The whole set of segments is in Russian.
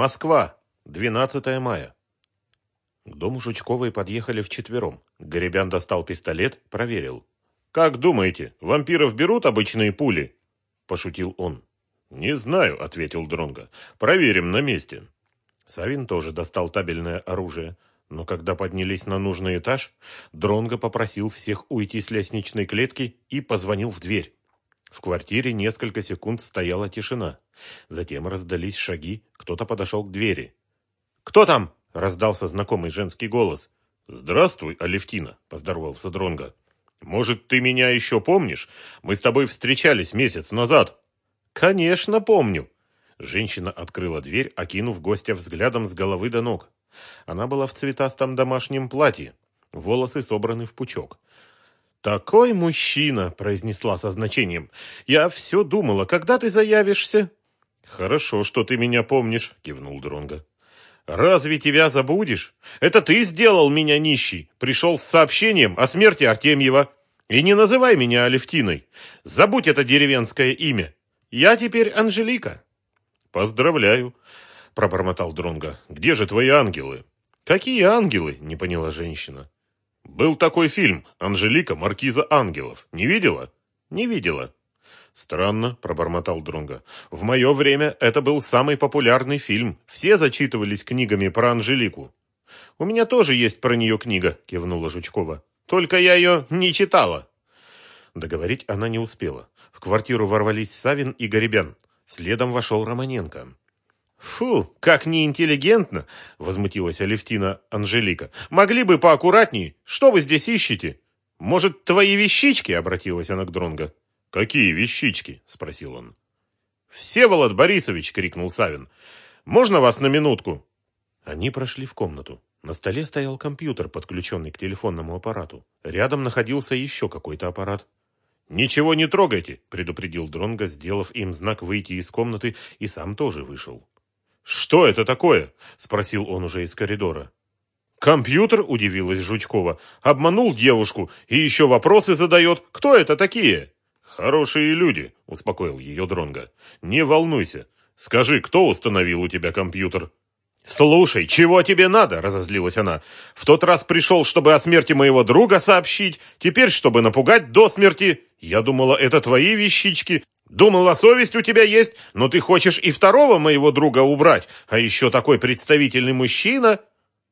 Москва. 12 мая. К дому Жучковой подъехали вчетвером. Горебян достал пистолет, проверил. «Как думаете, вампиров берут обычные пули?» – пошутил он. «Не знаю», – ответил Дронго. «Проверим на месте». Савин тоже достал табельное оружие. Но когда поднялись на нужный этаж, Дронго попросил всех уйти с лестничной клетки и позвонил в дверь. В квартире несколько секунд стояла тишина. Затем раздались шаги, кто-то подошел к двери. «Кто там?» – раздался знакомый женский голос. «Здравствуй, Алевтина», – поздоровался Дронго. «Может, ты меня еще помнишь? Мы с тобой встречались месяц назад». «Конечно, помню». Женщина открыла дверь, окинув гостя взглядом с головы до ног. Она была в цветастом домашнем платье, волосы собраны в пучок. «Такой мужчина!» – произнесла со значением. «Я все думала, когда ты заявишься?» «Хорошо, что ты меня помнишь», – кивнул Дронго. «Разве тебя забудешь? Это ты сделал меня нищий, пришел с сообщением о смерти Артемьева. И не называй меня Алевтиной. Забудь это деревенское имя. Я теперь Анжелика». «Поздравляю», – пробормотал Дронго. «Где же твои ангелы?» «Какие ангелы?» – не поняла женщина. «Был такой фильм «Анжелика, маркиза ангелов». Не видела?» «Не видела». «Странно», – пробормотал Дронго. «В мое время это был самый популярный фильм. Все зачитывались книгами про Анжелику». «У меня тоже есть про нее книга», – кивнула Жучкова. «Только я ее не читала». Договорить она не успела. В квартиру ворвались Савин и Горебян. Следом вошел Романенко. «Фу, как неинтеллигентно!» — возмутилась Алевтина Анжелика. «Могли бы поаккуратнее. Что вы здесь ищете? Может, твои вещички?» — обратилась она к Дронго. «Какие вещички?» — спросил он. «Всеволод Борисович!» — крикнул Савин. «Можно вас на минутку?» Они прошли в комнату. На столе стоял компьютер, подключенный к телефонному аппарату. Рядом находился еще какой-то аппарат. «Ничего не трогайте!» — предупредил Дронго, сделав им знак выйти из комнаты, и сам тоже вышел. «Что это такое?» – спросил он уже из коридора. «Компьютер?» – удивилась Жучкова. «Обманул девушку и еще вопросы задает. Кто это такие?» «Хорошие люди», – успокоил ее Дронга. «Не волнуйся. Скажи, кто установил у тебя компьютер?» «Слушай, чего тебе надо?» – разозлилась она. «В тот раз пришел, чтобы о смерти моего друга сообщить, теперь, чтобы напугать до смерти. Я думала, это твои вещички, Думала, совесть у тебя есть, но ты хочешь и второго моего друга убрать, а еще такой представительный мужчина.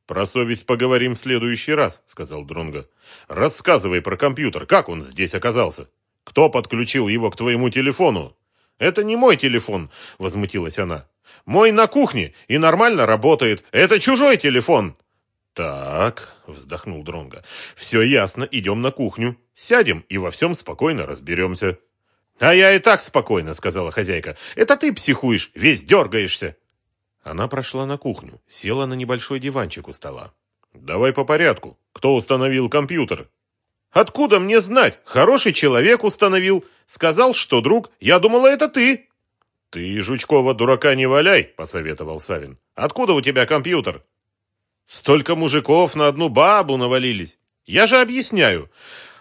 Про совесть поговорим в следующий раз, сказал Дронго. Рассказывай про компьютер, как он здесь оказался? Кто подключил его к твоему телефону? Это не мой телефон, возмутилась она. Мой на кухне и нормально работает. Это чужой телефон. Так, вздохнул Дронго. Все ясно, идем на кухню. Сядем и во всем спокойно разберемся. «А я и так спокойно», — сказала хозяйка. «Это ты психуешь, весь дергаешься». Она прошла на кухню, села на небольшой диванчик у стола. «Давай по порядку. Кто установил компьютер?» «Откуда мне знать? Хороший человек установил. Сказал, что друг. Я думала, это ты». «Ты, Жучкова, дурака не валяй», — посоветовал Савин. «Откуда у тебя компьютер?» «Столько мужиков на одну бабу навалились. Я же объясняю.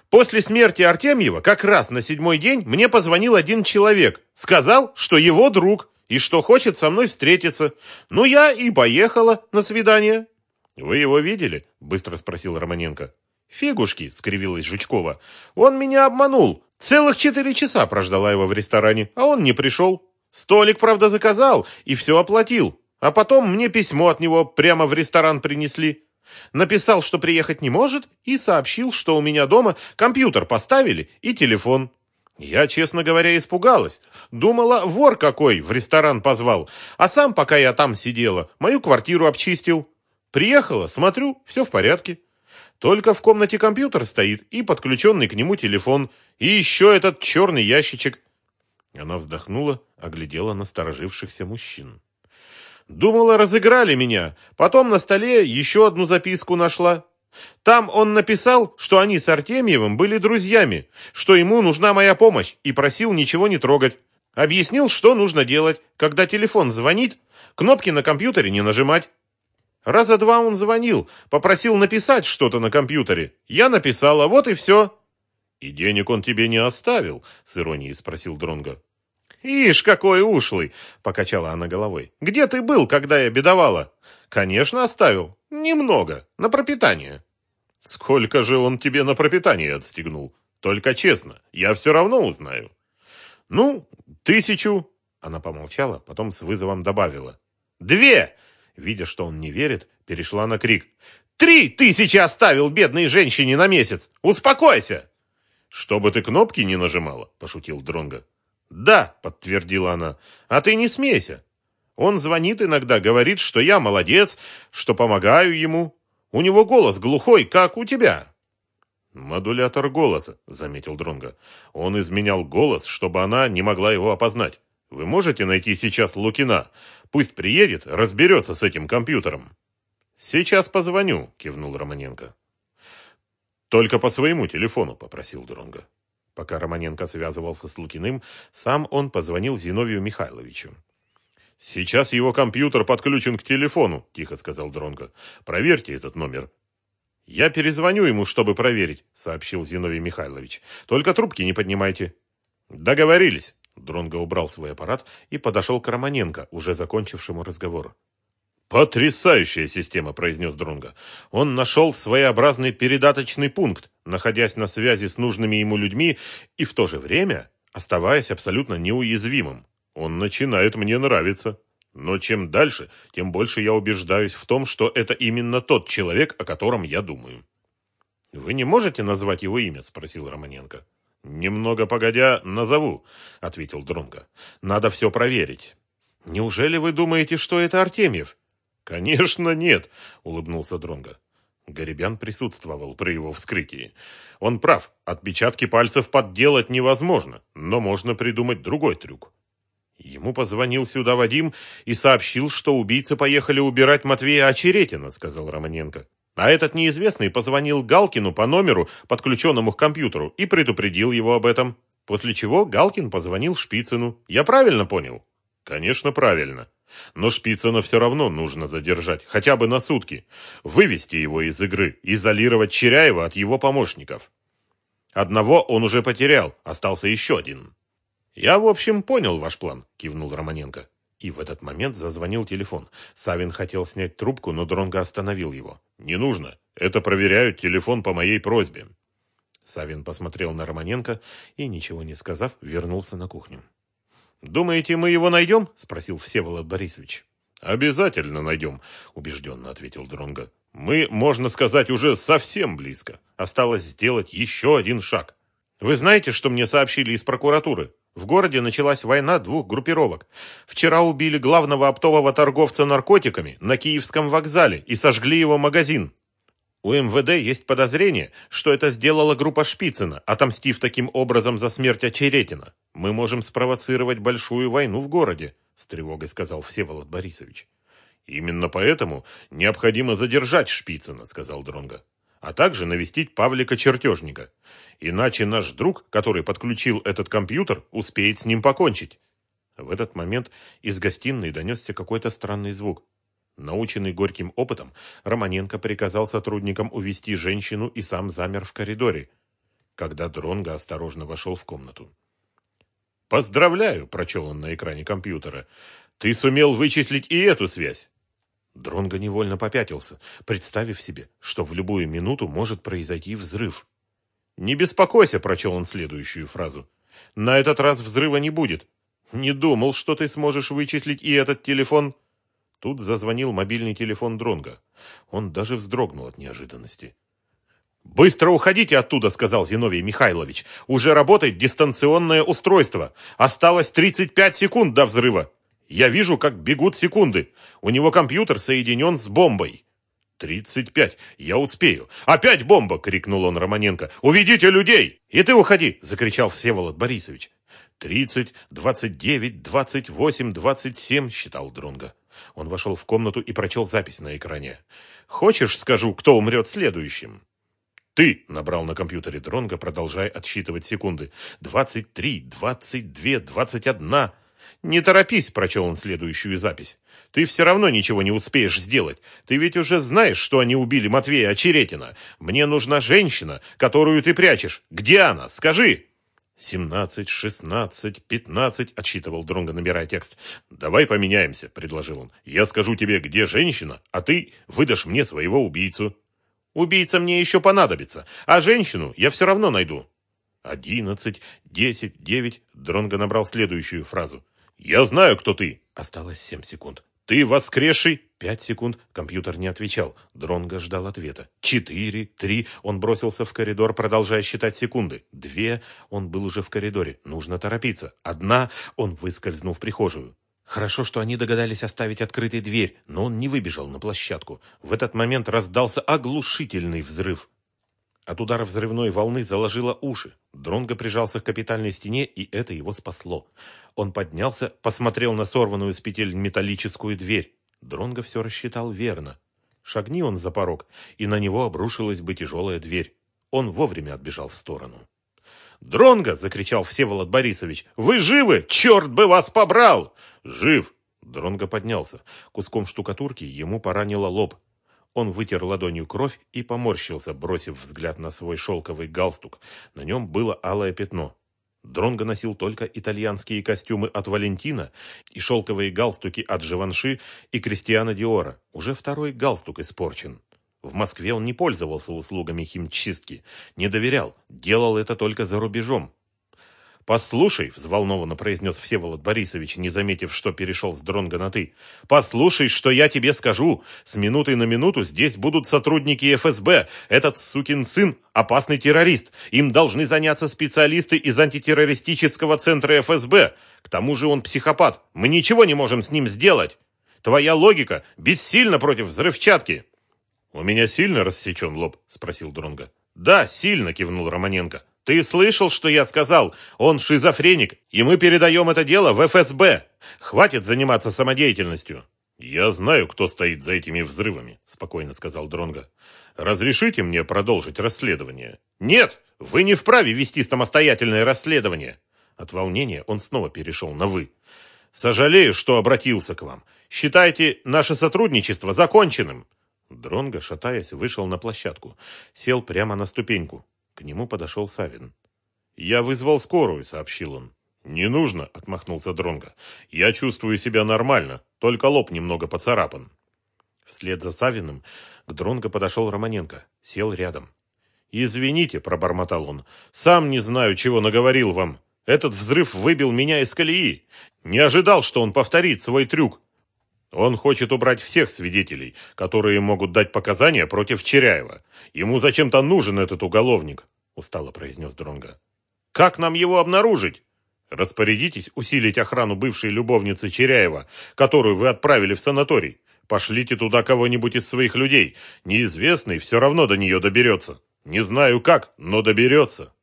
После смерти Артемьева как раз на седьмой день мне позвонил один человек. Сказал, что его друг и что хочет со мной встретиться. Ну, я и поехала на свидание. «Вы его видели?» – быстро спросил Романенко. «Фигушки!» – скривилась Жучкова. «Он меня обманул. Целых четыре часа прождала его в ресторане, а он не пришел. Столик, правда, заказал и все оплатил. А потом мне письмо от него прямо в ресторан принесли. Написал, что приехать не может, и сообщил, что у меня дома компьютер поставили и телефон. Я, честно говоря, испугалась. Думала, вор какой в ресторан позвал. А сам, пока я там сидела, мою квартиру обчистил. Приехала, смотрю, все в порядке. Только в комнате компьютер стоит и подключенный к нему телефон. И еще этот черный ящичек. Она вздохнула, оглядела насторожившихся мужчин. Думала, разыграли меня. Потом на столе еще одну записку нашла. Там он написал, что они с Артемьевым были друзьями, что ему нужна моя помощь и просил ничего не трогать. Объяснил, что нужно делать, когда телефон звонит, кнопки на компьютере не нажимать. Раза два он звонил, попросил написать что-то на компьютере. Я написала, вот и все. «И денег он тебе не оставил?» — с иронией спросил Дронго. «Ишь, какой ушлый!» — покачала она головой. «Где ты был, когда я бедовала?» «Конечно, оставил. Немного. На пропитание». «Сколько же он тебе на пропитание отстегнул? Только честно, я все равно узнаю». «Ну, тысячу». Она помолчала, потом с вызовом добавила. «Две!» Видя, что он не верит, перешла на крик. «Три тысячи оставил бедной женщине на месяц! Успокойся!» «Чтобы ты кнопки не нажимала», — пошутил Дронга. «Да», — подтвердила она, — «а ты не смейся. Он звонит иногда, говорит, что я молодец, что помогаю ему. У него голос глухой, как у тебя». «Модулятор голоса», — заметил Дронга. «Он изменял голос, чтобы она не могла его опознать. Вы можете найти сейчас Лукина? Пусть приедет, разберется с этим компьютером». «Сейчас позвоню», — кивнул Романенко. «Только по своему телефону», — попросил Дронга. Пока Романенко связывался с Лукиным, сам он позвонил Зиновию Михайловичу. «Сейчас его компьютер подключен к телефону», – тихо сказал Дронго. «Проверьте этот номер». «Я перезвоню ему, чтобы проверить», – сообщил Зиновий Михайлович. «Только трубки не поднимайте». «Договорились». Дронго убрал свой аппарат и подошел к Романенко, уже закончившему разговор. «Потрясающая система», – произнес Дронго. «Он нашел своеобразный передаточный пункт, находясь на связи с нужными ему людьми и в то же время оставаясь абсолютно неуязвимым. Он начинает мне нравиться. Но чем дальше, тем больше я убеждаюсь в том, что это именно тот человек, о котором я думаю». «Вы не можете назвать его имя?» – спросил Романенко. «Немного погодя, назову», – ответил Дронго. «Надо все проверить». «Неужели вы думаете, что это Артемьев?» «Конечно нет», — улыбнулся Дронга. Горебян присутствовал при его вскрытии. Он прав, отпечатки пальцев подделать невозможно, но можно придумать другой трюк. Ему позвонил сюда Вадим и сообщил, что убийцы поехали убирать Матвея Очеретина, сказал Романенко. А этот неизвестный позвонил Галкину по номеру, подключенному к компьютеру, и предупредил его об этом. После чего Галкин позвонил Шпицыну. Я правильно понял? Конечно, правильно. Но Шпицына все равно нужно задержать, хотя бы на сутки. Вывести его из игры, изолировать Черяева от его помощников. Одного он уже потерял, остался еще один. «Я, в общем, понял ваш план», — кивнул Романенко. И в этот момент зазвонил телефон. Савин хотел снять трубку, но Дронго остановил его. «Не нужно. Это проверяют телефон по моей просьбе». Савин посмотрел на Романенко и, ничего не сказав, вернулся на кухню. «Думаете, мы его найдем?» – спросил Всеволод Борисович. «Обязательно найдем», – убежденно ответил Дронго. «Мы, можно сказать, уже совсем близко. Осталось сделать еще один шаг. Вы знаете, что мне сообщили из прокуратуры? В городе началась война двух группировок. Вчера убили главного оптового торговца наркотиками на Киевском вокзале и сожгли его магазин. У МВД есть подозрение, что это сделала группа Шпицына, отомстив таким образом за смерть Очеретина. Мы можем спровоцировать большую войну в городе, с тревогой сказал Всеволод Борисович. Именно поэтому необходимо задержать Шпицына, сказал Дронга, а также навестить Павлика Чертежника. Иначе наш друг, который подключил этот компьютер, успеет с ним покончить. В этот момент из гостиной донесся какой-то странный звук. Наученный горьким опытом, Романенко приказал сотрудникам увести женщину и сам замер в коридоре, когда Дронго осторожно вошел в комнату. «Поздравляю!» – прочел он на экране компьютера. «Ты сумел вычислить и эту связь!» Дронго невольно попятился, представив себе, что в любую минуту может произойти взрыв. «Не беспокойся!» – прочел он следующую фразу. «На этот раз взрыва не будет. Не думал, что ты сможешь вычислить и этот телефон!» Тут зазвонил мобильный телефон Дронга. Он даже вздрогнул от неожиданности. «Быстро уходите оттуда!» — сказал Зиновий Михайлович. «Уже работает дистанционное устройство. Осталось 35 секунд до взрыва. Я вижу, как бегут секунды. У него компьютер соединен с бомбой». «Тридцать пять. Я успею. Опять бомба!» — крикнул он Романенко. «Уведите людей!» «И ты уходи!» — закричал Всеволод Борисович. «Тридцать, двадцать девять, двадцать восемь, двадцать семь!» — считал Дронга. Он вошел в комнату и прочел запись на экране. «Хочешь, скажу, кто умрет следующим?» «Ты!» — набрал на компьютере Дронга, продолжая отсчитывать секунды. «Двадцать три, двадцать две, двадцать одна!» «Не торопись!» — прочел он следующую запись. «Ты все равно ничего не успеешь сделать. Ты ведь уже знаешь, что они убили Матвея Очеретина. Мне нужна женщина, которую ты прячешь. Где она? Скажи!» «Семнадцать, шестнадцать, пятнадцать», — отсчитывал Дронго, набирая текст. «Давай поменяемся», — предложил он. «Я скажу тебе, где женщина, а ты выдашь мне своего убийцу». «Убийца мне еще понадобится, а женщину я все равно найду». «Одиннадцать, десять, девять», — Дронго набрал следующую фразу. «Я знаю, кто ты». Осталось семь секунд. «Ты воскресший?» Пять секунд. Компьютер не отвечал. Дронго ждал ответа. Четыре, три. Он бросился в коридор, продолжая считать секунды. Две. Он был уже в коридоре. Нужно торопиться. Одна. Он выскользнул в прихожую. Хорошо, что они догадались оставить открытой дверь, но он не выбежал на площадку. В этот момент раздался оглушительный взрыв. От удара взрывной волны заложило уши. Дронго прижался к капитальной стене, и это его спасло. Он поднялся, посмотрел на сорванную с петель металлическую дверь. Дронго все рассчитал верно. Шагни он за порог, и на него обрушилась бы тяжелая дверь. Он вовремя отбежал в сторону. «Дронго!» — закричал Всеволод Борисович. «Вы живы? Черт бы вас побрал!» «Жив!» Дронго поднялся. Куском штукатурки ему поранило лоб. Он вытер ладонью кровь и поморщился, бросив взгляд на свой шелковый галстук. На нем было алое пятно. Дронго носил только итальянские костюмы от Валентина и шелковые галстуки от Живанши и Кристиана Диора. Уже второй галстук испорчен. В Москве он не пользовался услугами химчистки, не доверял, делал это только за рубежом. «Послушай», — взволнованно произнес Всеволод Борисович, не заметив, что перешел с дронга на «ты». «Послушай, что я тебе скажу. С минуты на минуту здесь будут сотрудники ФСБ. Этот сукин сын — опасный террорист. Им должны заняться специалисты из антитеррористического центра ФСБ. К тому же он психопат. Мы ничего не можем с ним сделать. Твоя логика бессильна против взрывчатки». «У меня сильно рассечен лоб?» — спросил Дронга. «Да, сильно», — кивнул Романенко. Ты слышал, что я сказал? Он шизофреник, и мы передаем это дело в ФСБ. Хватит заниматься самодеятельностью. Я знаю, кто стоит за этими взрывами, спокойно сказал Дронга. Разрешите мне продолжить расследование? Нет, вы не вправе вести самостоятельное расследование. От волнения он снова перешел на вы. Сожалею, что обратился к вам. Считайте наше сотрудничество законченным. Дронго, шатаясь, вышел на площадку, сел прямо на ступеньку. К нему подошел Савин. «Я вызвал скорую», — сообщил он. «Не нужно», — отмахнулся Дронго. «Я чувствую себя нормально, только лоб немного поцарапан». Вслед за Савиным к Дронго подошел Романенко, сел рядом. «Извините», — пробормотал он, — «сам не знаю, чего наговорил вам. Этот взрыв выбил меня из колеи. Не ожидал, что он повторит свой трюк. Он хочет убрать всех свидетелей, которые могут дать показания против Черяева. Ему зачем-то нужен этот уголовник, устало произнес Дронга. Как нам его обнаружить? Распорядитесь усилить охрану бывшей любовницы Черяева, которую вы отправили в санаторий. Пошлите туда кого-нибудь из своих людей. Неизвестный все равно до нее доберется. Не знаю как, но доберется.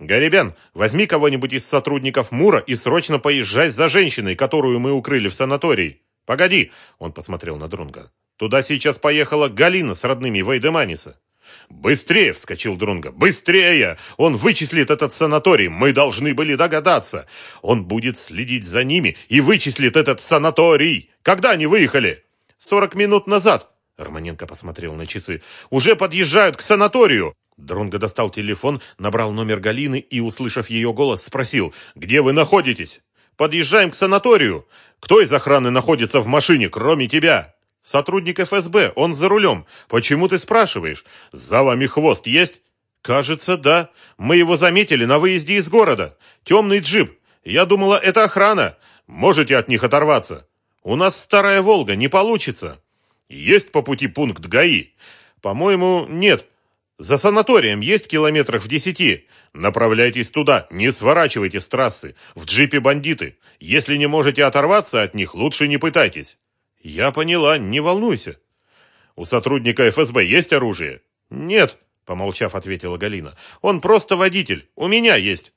Гарибян, возьми кого-нибудь из сотрудников МУРа и срочно поезжай за женщиной, которую мы укрыли в санатории. «Погоди!» — он посмотрел на Друнга. «Туда сейчас поехала Галина с родными Вейдеманиса». «Быстрее!» — вскочил Друнга. «Быстрее! Он вычислит этот санаторий! Мы должны были догадаться! Он будет следить за ними и вычислит этот санаторий! Когда они выехали?» «Сорок минут назад!» — Романенко посмотрел на часы. «Уже подъезжают к санаторию!» Дронго достал телефон, набрал номер Галины и, услышав ее голос, спросил, «Где вы находитесь?» «Подъезжаем к санаторию. Кто из охраны находится в машине, кроме тебя? Сотрудник ФСБ, он за рулем. Почему ты спрашиваешь? За вами хвост есть? Кажется, да. Мы его заметили на выезде из города. Темный джип. Я думала, это охрана. Можете от них оторваться. У нас старая «Волга», не получится. Есть по пути пункт ГАИ? По-моему, нет. За санаторием есть километрах в десяти. Направляйтесь туда, не сворачивайте с трассы. В джипе бандиты. Если не можете оторваться от них, лучше не пытайтесь. Я поняла, не волнуйся. У сотрудника ФСБ есть оружие? Нет, помолчав, ответила Галина. Он просто водитель. У меня есть.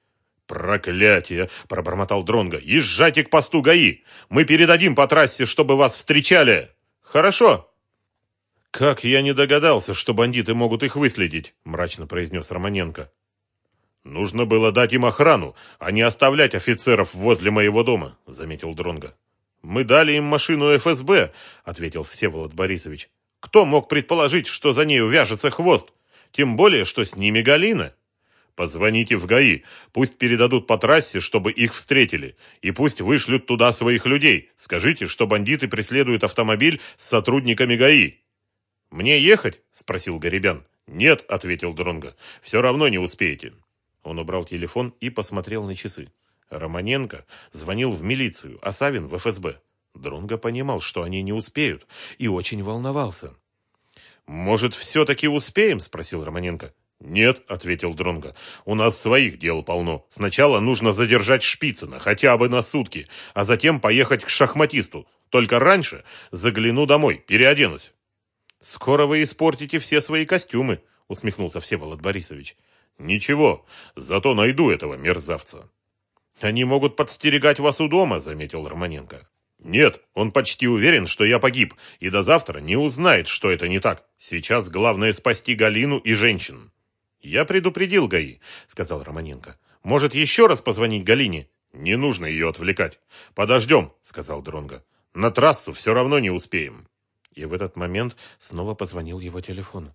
«Проклятие!» – пробормотал Дронга. «Езжайте к посту ГАИ! Мы передадим по трассе, чтобы вас встречали!» «Хорошо!» «Как я не догадался, что бандиты могут их выследить», – мрачно произнес Романенко. «Нужно было дать им охрану, а не оставлять офицеров возле моего дома», – заметил Дронга. «Мы дали им машину ФСБ», – ответил Всеволод Борисович. «Кто мог предположить, что за нею вяжется хвост? Тем более, что с ними Галина». Позвоните в ГАИ, пусть передадут по трассе, чтобы их встретили, и пусть вышлют туда своих людей. Скажите, что бандиты преследуют автомобиль с сотрудниками ГАИ. Мне ехать? спросил Горебян. Нет, ответил Дронга. Все равно не успеете. Он убрал телефон и посмотрел на часы. Романенко звонил в милицию, а Савин в ФСБ. Дронго понимал, что они не успеют, и очень волновался. «Может, все-таки успеем?» – спросил Романенко. «Нет», — ответил Дронго, — «у нас своих дел полно. Сначала нужно задержать Шпицына, хотя бы на сутки, а затем поехать к шахматисту. Только раньше загляну домой, переоденусь». «Скоро вы испортите все свои костюмы», — усмехнулся Всеволод Борисович. «Ничего, зато найду этого мерзавца». «Они могут подстерегать вас у дома», — заметил Романенко. «Нет, он почти уверен, что я погиб, и до завтра не узнает, что это не так. Сейчас главное спасти Галину и женщин». «Я предупредил ГАИ», — сказал Романенко. «Может, еще раз позвонить Галине?» «Не нужно ее отвлекать. Подождем», — сказал Дронго. «На трассу все равно не успеем». И в этот момент снова позвонил его телефон.